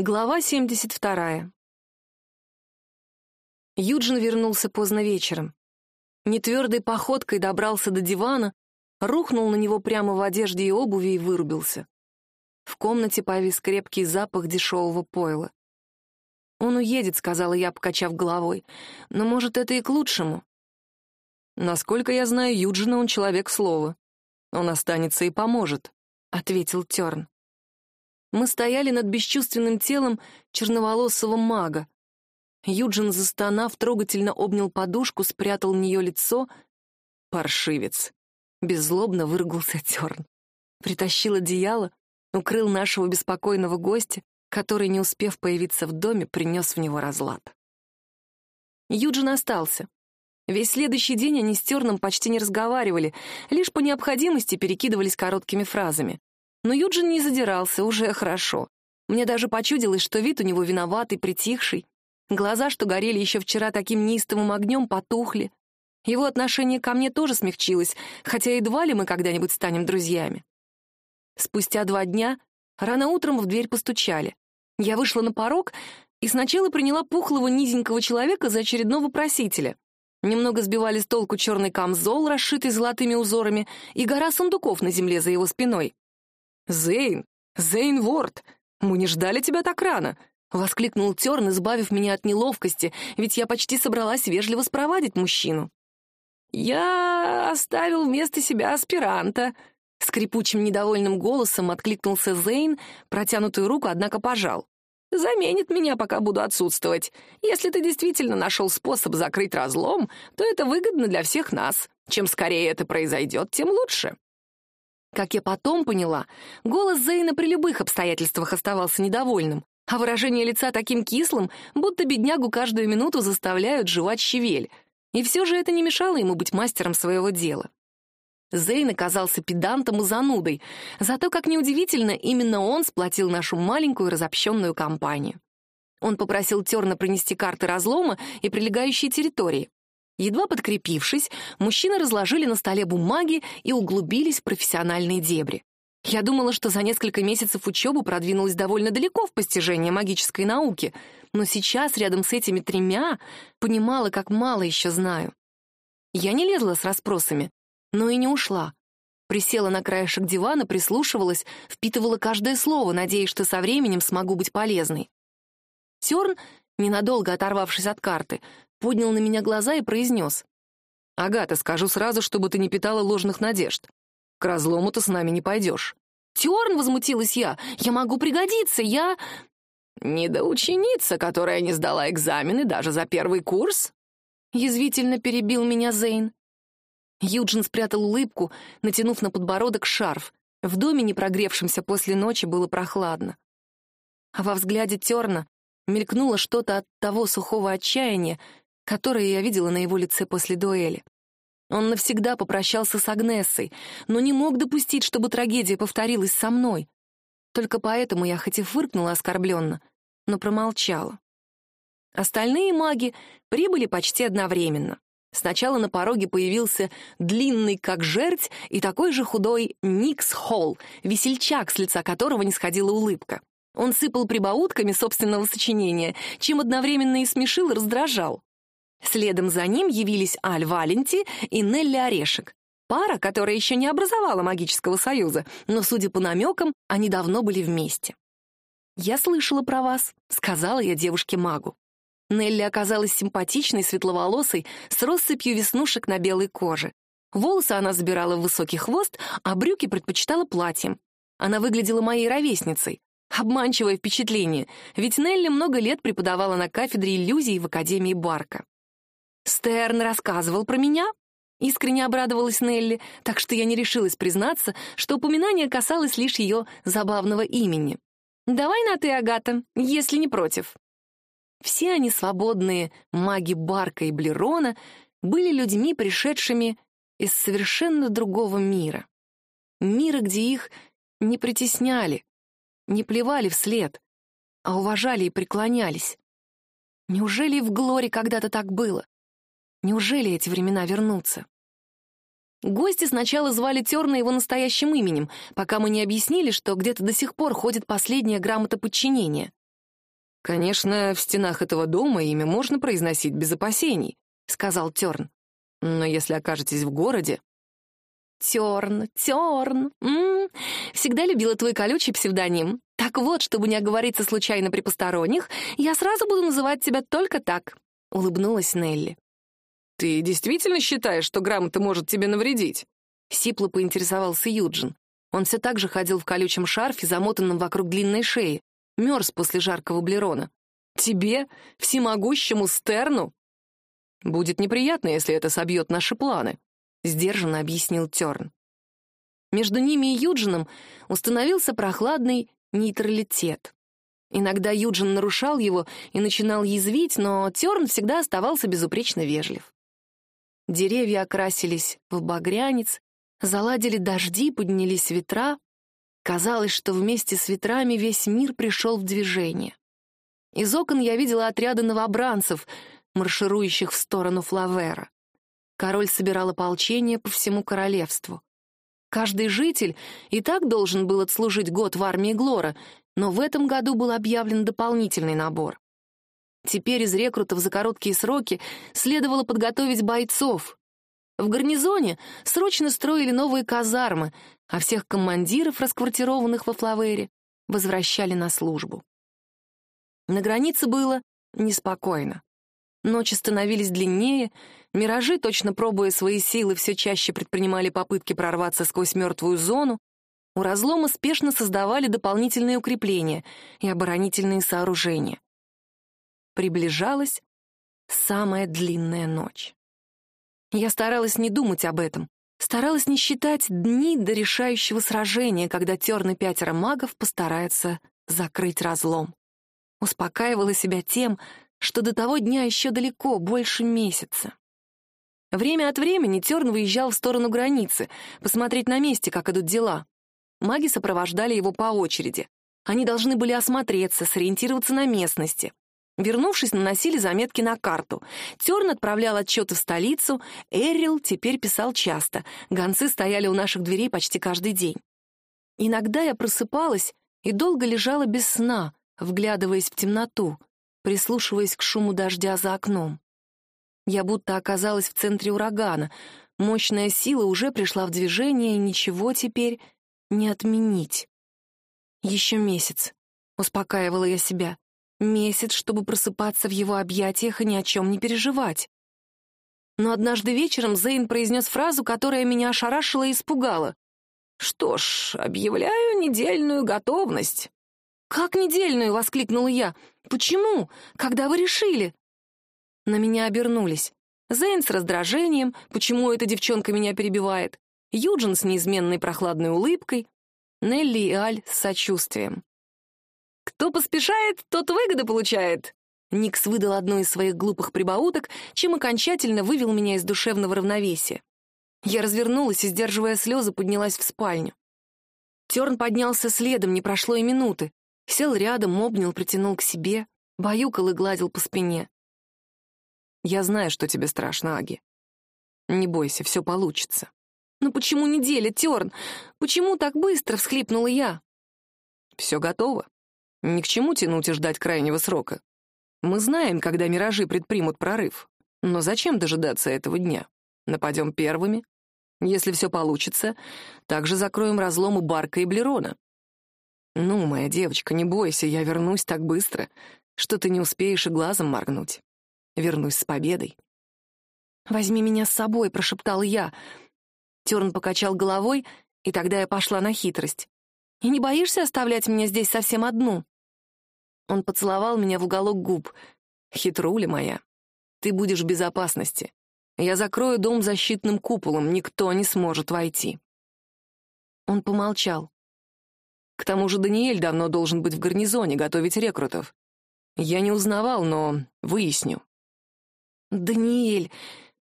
Глава 72. Юджин вернулся поздно вечером. Нетвердой походкой добрался до дивана, рухнул на него прямо в одежде и обуви и вырубился. В комнате повис крепкий запах дешевого пойла. «Он уедет», — сказала я, покачав головой. «Но, может, это и к лучшему». «Насколько я знаю Юджина, он человек слова. Он останется и поможет», — ответил Терн. Мы стояли над бесчувственным телом черноволосого мага. Юджин, застонав, трогательно обнял подушку, спрятал в нее лицо. Паршивец. Беззлобно выругался Терн. Притащил одеяло, укрыл нашего беспокойного гостя, который, не успев появиться в доме, принес в него разлад. Юджин остался. Весь следующий день они с Терном почти не разговаривали, лишь по необходимости перекидывались короткими фразами. Но Юджин не задирался, уже хорошо. Мне даже почудилось, что вид у него виноватый, притихший. Глаза, что горели еще вчера таким неистовым огнем, потухли. Его отношение ко мне тоже смягчилось, хотя едва ли мы когда-нибудь станем друзьями. Спустя два дня рано утром в дверь постучали. Я вышла на порог и сначала приняла пухлого низенького человека за очередного просителя. Немного сбивали с толку черный камзол, расшитый золотыми узорами, и гора сундуков на земле за его спиной. «Зейн! Зейн Ворд! Мы не ждали тебя так рано!» — воскликнул Терн, избавив меня от неловкости, ведь я почти собралась вежливо спровадить мужчину. «Я оставил вместо себя аспиранта», — скрипучим недовольным голосом откликнулся Зейн, протянутую руку, однако пожал. «Заменит меня, пока буду отсутствовать. Если ты действительно нашел способ закрыть разлом, то это выгодно для всех нас. Чем скорее это произойдет, тем лучше». Как я потом поняла, голос Зейна при любых обстоятельствах оставался недовольным, а выражение лица таким кислым, будто беднягу каждую минуту заставляют жевать щавель. И все же это не мешало ему быть мастером своего дела. Зейн оказался педантом и занудой, зато, как неудивительно, именно он сплотил нашу маленькую разобщенную компанию. Он попросил Терна принести карты разлома и прилегающие территории. Едва подкрепившись, мужчины разложили на столе бумаги и углубились в профессиональные дебри. Я думала, что за несколько месяцев учебы продвинулась довольно далеко в постижении магической науки, но сейчас рядом с этими тремя понимала, как мало еще знаю. Я не лезла с расспросами, но и не ушла. Присела на краешек дивана, прислушивалась, впитывала каждое слово, надеясь, что со временем смогу быть полезной. Терн, ненадолго оторвавшись от карты, поднял на меня глаза и произнес. «Агата, скажу сразу, чтобы ты не питала ложных надежд. К разлому ты с нами не пойдешь». «Терн!» — возмутилась я. «Я могу пригодиться, я...» «Недоученица, которая не сдала экзамены даже за первый курс?» Язвительно перебил меня Зейн. Юджин спрятал улыбку, натянув на подбородок шарф. В доме, не прогревшемся после ночи, было прохладно. А во взгляде Терна мелькнуло что-то от того сухого отчаяния, которое я видела на его лице после дуэли. Он навсегда попрощался с Агнессой, но не мог допустить, чтобы трагедия повторилась со мной. Только поэтому я хоть и фыркнула оскорбленно, но промолчала. Остальные маги прибыли почти одновременно. Сначала на пороге появился длинный, как жерть, и такой же худой Никс Холл, весельчак, с лица которого не сходила улыбка. Он сыпал прибаутками собственного сочинения, чем одновременно и смешил, и раздражал. Следом за ним явились Аль Валенти и Нелли Орешек. Пара, которая еще не образовала магического союза, но, судя по намекам, они давно были вместе. «Я слышала про вас», — сказала я девушке-магу. Нелли оказалась симпатичной, светловолосой, с россыпью веснушек на белой коже. Волосы она забирала в высокий хвост, а брюки предпочитала платьем. Она выглядела моей ровесницей. Обманчивое впечатление, ведь Нелли много лет преподавала на кафедре иллюзий в Академии Барка. «Стерн рассказывал про меня?» Искренне обрадовалась Нелли, так что я не решилась признаться, что упоминание касалось лишь ее забавного имени. «Давай на «ты», Агата, если не против». Все они свободные маги Барка и Блерона были людьми, пришедшими из совершенно другого мира. Мира, где их не притесняли, не плевали вслед, а уважали и преклонялись. Неужели и в Глоре когда-то так было? Неужели эти времена вернутся? Гости сначала звали Терна его настоящим именем, пока мы не объяснили, что где-то до сих пор ходит последняя грамота подчинения. «Конечно, в стенах этого дома имя можно произносить без опасений», — сказал Терн. «Но если окажетесь в городе...» «Терн, Терн, м -м, всегда любила твой колючий псевдоним. Так вот, чтобы не оговориться случайно при посторонних, я сразу буду называть тебя только так», — улыбнулась Нелли. «Ты действительно считаешь, что грамота может тебе навредить?» Сипло поинтересовался Юджин. Он все так же ходил в колючем шарфе, замотанном вокруг длинной шеи. Мерз после жаркого блерона. «Тебе? Всемогущему Стерну?» «Будет неприятно, если это собьет наши планы», — сдержанно объяснил Терн. Между ними и Юджином установился прохладный нейтралитет. Иногда Юджин нарушал его и начинал язвить, но Терн всегда оставался безупречно вежлив. Деревья окрасились в багрянец, заладили дожди, поднялись ветра. Казалось, что вместе с ветрами весь мир пришел в движение. Из окон я видела отряды новобранцев, марширующих в сторону Флавера. Король собирал ополчение по всему королевству. Каждый житель и так должен был отслужить год в армии Глора, но в этом году был объявлен дополнительный набор. Теперь из рекрутов за короткие сроки следовало подготовить бойцов. В гарнизоне срочно строили новые казармы, а всех командиров, расквартированных во Флавере, возвращали на службу. На границе было неспокойно. Ночи становились длиннее, миражи, точно пробуя свои силы, все чаще предпринимали попытки прорваться сквозь мертвую зону, у разлома спешно создавали дополнительные укрепления и оборонительные сооружения. Приближалась самая длинная ночь. Я старалась не думать об этом, старалась не считать дни до решающего сражения, когда терны пятеро магов постараются закрыть разлом. Успокаивала себя тем, что до того дня еще далеко, больше месяца. Время от времени Терн выезжал в сторону границы, посмотреть на месте, как идут дела. Маги сопровождали его по очереди. Они должны были осмотреться, сориентироваться на местности. Вернувшись, наносили заметки на карту. Терн отправлял отчеты в столицу, Эррил теперь писал часто. Гонцы стояли у наших дверей почти каждый день. Иногда я просыпалась и долго лежала без сна, вглядываясь в темноту, прислушиваясь к шуму дождя за окном. Я будто оказалась в центре урагана. Мощная сила уже пришла в движение, и ничего теперь не отменить. Еще месяц, успокаивала я себя. Месяц, чтобы просыпаться в его объятиях и ни о чем не переживать. Но однажды вечером Зейн произнес фразу, которая меня ошарашила и испугала. «Что ж, объявляю недельную готовность». «Как недельную?» — воскликнула я. «Почему? Когда вы решили?» На меня обернулись. Зейн с раздражением, почему эта девчонка меня перебивает. Юджин с неизменной прохладной улыбкой. Нелли и Аль с сочувствием. «Кто поспешает, тот выгоды получает!» Никс выдал одну из своих глупых прибауток, чем окончательно вывел меня из душевного равновесия. Я развернулась и, сдерживая слезы, поднялась в спальню. Терн поднялся следом, не прошло и минуты. Сел рядом, обнял, притянул к себе, баюкал и гладил по спине. «Я знаю, что тебе страшно, Аги. Не бойся, все получится». «Но почему неделя, Терн? Почему так быстро?» — всхлипнула я. «Все готово. Ни к чему тянуть и ждать крайнего срока. Мы знаем, когда миражи предпримут прорыв. Но зачем дожидаться этого дня? Нападем первыми. Если все получится, также закроем разломы Барка и Блерона. Ну, моя девочка, не бойся, я вернусь так быстро, что ты не успеешь и глазом моргнуть. Вернусь с победой. «Возьми меня с собой», — прошептал я. Терн покачал головой, и тогда я пошла на хитрость. И не боишься оставлять меня здесь совсем одну?» Он поцеловал меня в уголок губ. «Хитруля моя, ты будешь в безопасности. Я закрою дом защитным куполом, никто не сможет войти». Он помолчал. К тому же Даниэль давно должен быть в гарнизоне, готовить рекрутов. Я не узнавал, но выясню. «Даниэль!»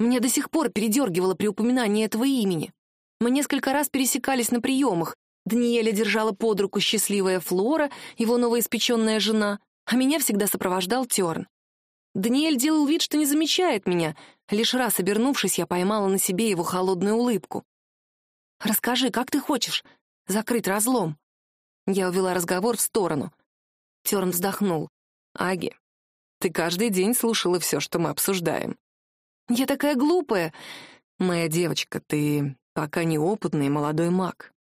Мне до сих пор передергивало при упоминании этого имени. Мы несколько раз пересекались на приемах, Даниэля держала под руку счастливая Флора, его новоиспеченная жена, а меня всегда сопровождал Терн. Даниэль делал вид, что не замечает меня. Лишь раз обернувшись, я поймала на себе его холодную улыбку. «Расскажи, как ты хочешь закрыть разлом?» Я увела разговор в сторону. Терн вздохнул. Аги, ты каждый день слушала все, что мы обсуждаем. Я такая глупая. Моя девочка, ты пока неопытный молодой маг.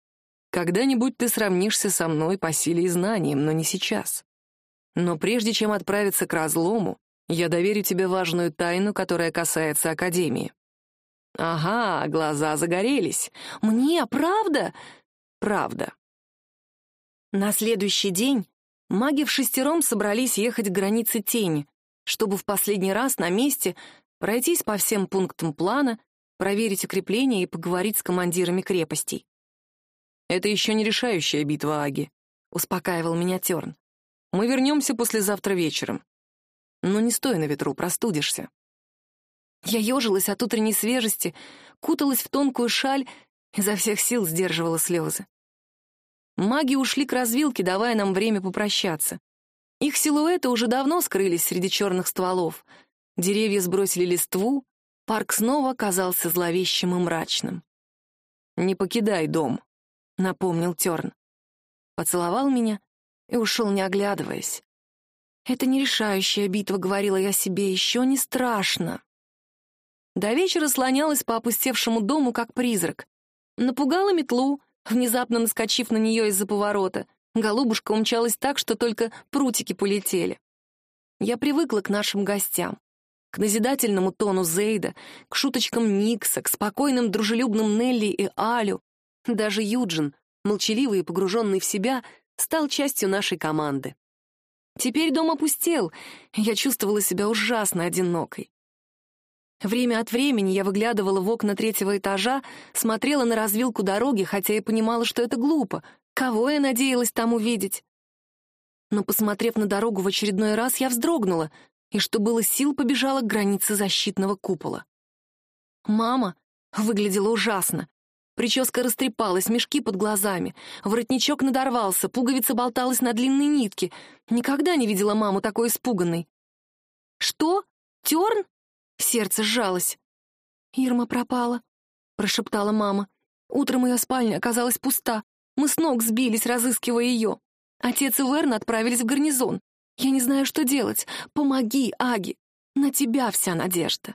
Когда-нибудь ты сравнишься со мной по силе и знаниям, но не сейчас. Но прежде чем отправиться к разлому, я доверю тебе важную тайну, которая касается Академии. Ага, глаза загорелись. Мне, правда? Правда. На следующий день маги в шестером собрались ехать к границе тени, чтобы в последний раз на месте пройтись по всем пунктам плана, проверить укрепления и поговорить с командирами крепостей. «Это еще не решающая битва, Аги», — успокаивал меня Терн. «Мы вернемся послезавтра вечером. Но не стой на ветру, простудишься». Я ежилась от утренней свежести, куталась в тонкую шаль, изо всех сил сдерживала слезы. Маги ушли к развилке, давая нам время попрощаться. Их силуэты уже давно скрылись среди черных стволов. Деревья сбросили листву, парк снова казался зловещим и мрачным. «Не покидай дом», — напомнил Терн. Поцеловал меня и ушел, не оглядываясь. «Это не решающая битва», — говорила я себе, — «еще не страшно». До вечера слонялась по опустевшему дому, как призрак. Напугала метлу, внезапно наскочив на нее из-за поворота. Голубушка умчалась так, что только прутики полетели. Я привыкла к нашим гостям, к назидательному тону Зейда, к шуточкам Никса, к спокойным дружелюбным Нелли и Алю. Даже Юджин, молчаливый и погруженный в себя, стал частью нашей команды. Теперь дом опустел, я чувствовала себя ужасно одинокой. Время от времени я выглядывала в окна третьего этажа, смотрела на развилку дороги, хотя и понимала, что это глупо. Кого я надеялась там увидеть? Но, посмотрев на дорогу в очередной раз, я вздрогнула и, что было сил, побежала к границе защитного купола. Мама выглядела ужасно. Прическа растрепалась, мешки под глазами, воротничок надорвался, пуговица болталась на длинной нитке. Никогда не видела маму такой испуганной. «Что? Терн?» Сердце сжалось. «Ирма пропала», — прошептала мама. Утром ее спальня оказалась пуста. Мы с ног сбились, разыскивая ее. Отец и Верн отправились в гарнизон. Я не знаю, что делать. Помоги, Аги. На тебя вся надежда.